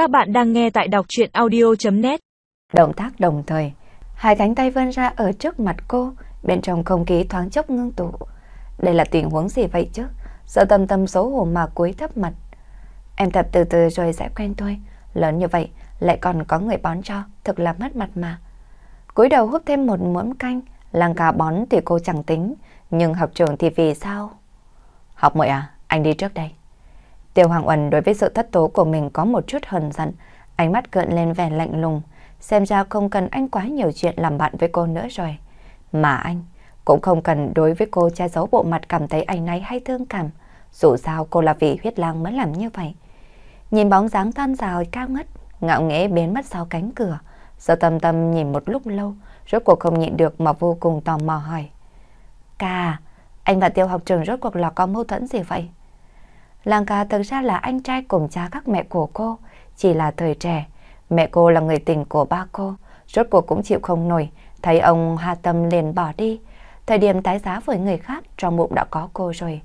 Các bạn đang nghe tại đọc chuyện audio.net Động tác đồng thời, hai cánh tay vươn ra ở trước mặt cô, bên trong không khí thoáng chốc ngưng tụ. Đây là tình huống gì vậy chứ? Sợ tâm tâm xấu hổ mà cúi thấp mặt. Em tập từ từ rồi sẽ quen thôi. Lớn như vậy, lại còn có người bón cho, thực là mất mặt mà. cúi đầu hút thêm một muỗng canh, làng cà bón thì cô chẳng tính, nhưng học trường thì vì sao? Học mội à, anh đi trước đây. Tiêu Hoàng Uẩn đối với sự thất tố của mình có một chút hờn giận, ánh mắt gợn lên vẻ lạnh lùng, xem ra không cần anh quá nhiều chuyện làm bạn với cô nữa rồi. Mà anh cũng không cần đối với cô che giấu bộ mặt cảm thấy anh náy hay thương cảm, dù sao cô là vị huyết lang mới làm như vậy. Nhìn bóng dáng tan rào cao ngất, ngạo nghễ biến mất sau cánh cửa, Sở tâm tâm nhìn một lúc lâu, rốt cuộc không nhịn được mà vô cùng tò mò hỏi. Ca, anh và tiêu học trường rốt cuộc là có mâu thuẫn gì vậy? Làng ca thực ra là anh trai cùng cha các mẹ của cô, chỉ là thời trẻ. Mẹ cô là người tình của ba cô, rốt cuộc cũng chịu không nổi, thấy ông Hà Tâm liền bỏ đi. Thời điểm tái giá với người khác, trong bụng đã có cô rồi.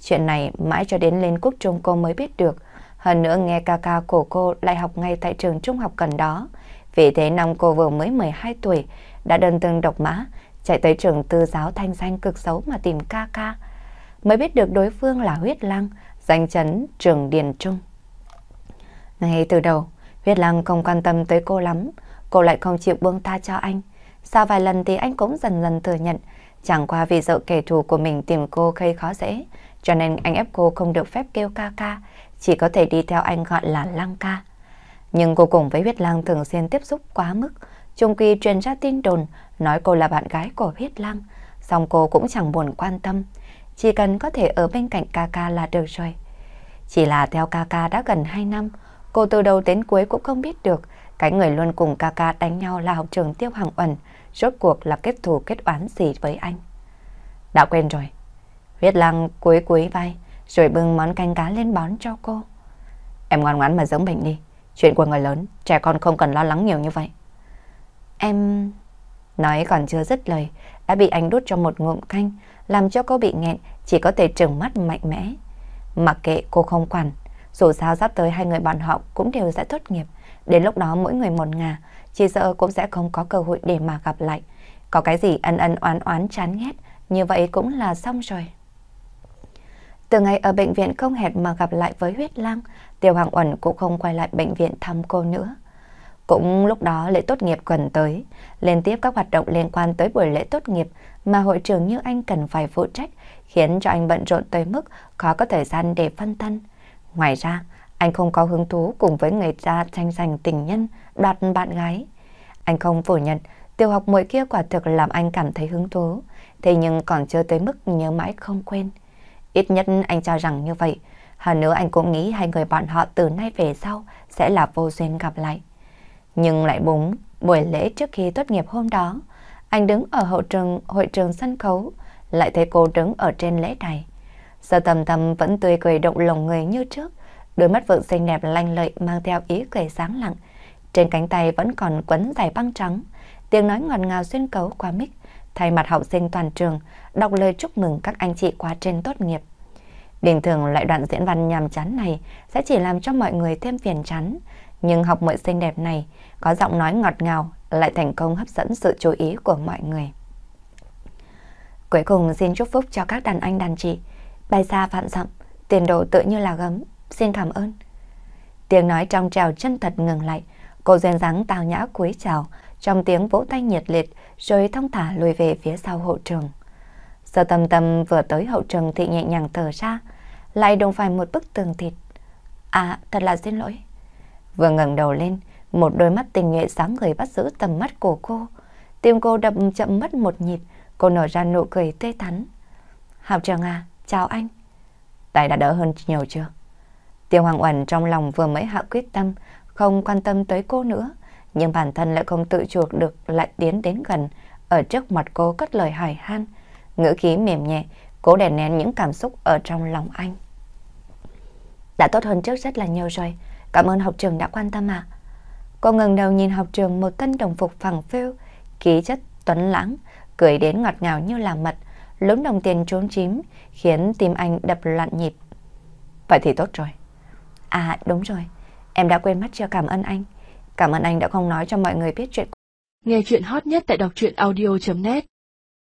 Chuyện này mãi cho đến lên quốc trung cô mới biết được. Hơn nữa nghe ca ca của cô lại học ngay tại trường trung học gần đó. Vì thế năm cô vừa mới 12 tuổi, đã đơn tương độc mã, chạy tới trường tư giáo thanh danh cực xấu mà tìm ca ca. Mới biết được đối phương là huyết lăng, danh chấn trường Điền Trung. Ngay từ đầu, huyết lăng không quan tâm tới cô lắm, cô lại không chịu buông tha cho anh. Sau vài lần thì anh cũng dần dần thừa nhận, chẳng qua vì sợ kẻ thù của mình tìm cô gây khó dễ, cho nên anh ép cô không được phép kêu ca ca, chỉ có thể đi theo anh gọi là lăng ca. Nhưng cô cùng với huyết lăng thường xuyên tiếp xúc quá mức, Chung quy truyền ra tin đồn nói cô là bạn gái của huyết lăng, song cô cũng chẳng buồn quan tâm chỉ cần có thể ở bên cạnh ca ca là được rồi. Chỉ là theo ca ca đã gần 2 năm, cô từ đầu đến cuối cũng không biết được cái người luôn cùng ca ca đánh nhau là học trường Tiêu Hằng Uẩn, rốt cuộc là kết thù kết oán gì với anh. Đã quên rồi. Huyết lăng cuối cuối vai, rồi bưng món canh cá lên bón cho cô. Em ngoan ngoãn mà giống bệnh đi. Chuyện của người lớn, trẻ con không cần lo lắng nhiều như vậy. Em... Nói còn chưa dứt lời, đã bị anh đút cho một ngụm canh, làm cho cô bị nghẹn, chỉ có thể trừng mắt mạnh mẽ. Mặc kệ cô không quản, dù sao sắp tới hai người bọn họ cũng đều sẽ tốt nghiệp. Đến lúc đó mỗi người một ngà, chỉ sợ cũng sẽ không có cơ hội để mà gặp lại. Có cái gì ân ân oán oán chán ghét, như vậy cũng là xong rồi. Từ ngày ở bệnh viện không hẹn mà gặp lại với huyết lang, Tiêu Hoàng Uẩn cũng không quay lại bệnh viện thăm cô nữa. Cũng lúc đó lễ tốt nghiệp gần tới, liên tiếp các hoạt động liên quan tới buổi lễ tốt nghiệp mà hội trưởng như anh cần phải phụ trách, khiến cho anh bận rộn tới mức khó có thời gian để phân thân. Ngoài ra, anh không có hứng thú cùng với người ta tranh giành tình nhân, đoạt bạn gái. Anh không phủ nhận, tiểu học muội kia quả thực làm anh cảm thấy hứng thú, thế nhưng còn chưa tới mức nhớ mãi không quên. Ít nhất anh cho rằng như vậy, hơn nữa anh cũng nghĩ hai người bọn họ từ nay về sau sẽ là vô duyên gặp lại. Nhưng lại búng, buổi lễ trước khi tốt nghiệp hôm đó, anh đứng ở hậu trường hội trường sân khấu, lại thấy cô đứng ở trên lễ đài. Giờ tầm tầm vẫn tươi cười động lòng người như trước, đôi mắt vợ xinh đẹp lanh lợi mang theo ý cười sáng lặng. Trên cánh tay vẫn còn quấn dài băng trắng, tiếng nói ngọt ngào xuyên cấu qua mic, thay mặt học sinh toàn trường, đọc lời chúc mừng các anh chị quá trên tốt nghiệp. Bình thường loại đoạn diễn văn nhàm chán này sẽ chỉ làm cho mọi người thêm phiền chán, nhưng học muội xinh đẹp này có giọng nói ngọt ngào lại thành công hấp dẫn sự chú ý của mọi người. Cuối cùng xin chúc phúc cho các đàn anh đàn chị, bay xa vạn dặm, tiền đồ tự như là gấm, xin cảm ơn. Tiếng nói trong trèo chân thật ngừng lại, cô duyên dáng tào nhã cúi chào, trong tiếng vỗ tay nhiệt liệt rồi thông thả lùi về phía sau hậu trường. Sở tâm tâm vừa tới hậu trường thì nhẹ nhàng thở ra, lại đụng phải một bức tường thịt. À, thật là xin lỗi. Vừa ngẩng đầu lên, một đôi mắt tình nghệ sáng người bắt giữ tầm mắt của cô. Tim cô đập chậm mất một nhịp, cô nở ra nụ cười tê thắn. Học trường à, chào anh. Tài đã đỡ hơn nhiều chưa? Tiêu Hoàng Uẩn trong lòng vừa mới hạ quyết tâm, không quan tâm tới cô nữa, nhưng bản thân lại không tự chuộc được lại tiến đến gần, ở trước mặt cô cất lời hỏi han, ngữ khí mềm nhẹ, cố đè nén những cảm xúc ở trong lòng anh. Đã tốt hơn trước rất là nhiều rồi, cảm ơn học trường đã quan tâm ạ. Cô ngừng đầu nhìn học trường một thân đồng phục phẳng phêu, khí chất tuấn lãng, cười đến ngọt ngào như là mật, lúng đồng tiền trốn chím, khiến tim anh đập loạn nhịp. Vậy thì tốt rồi. À đúng rồi, Em đã quên mất chưa cảm ơn anh. Cảm ơn anh đã không nói cho mọi người biết chuyện. Nghe chuyện hot nhất tại đọc truyện audio.net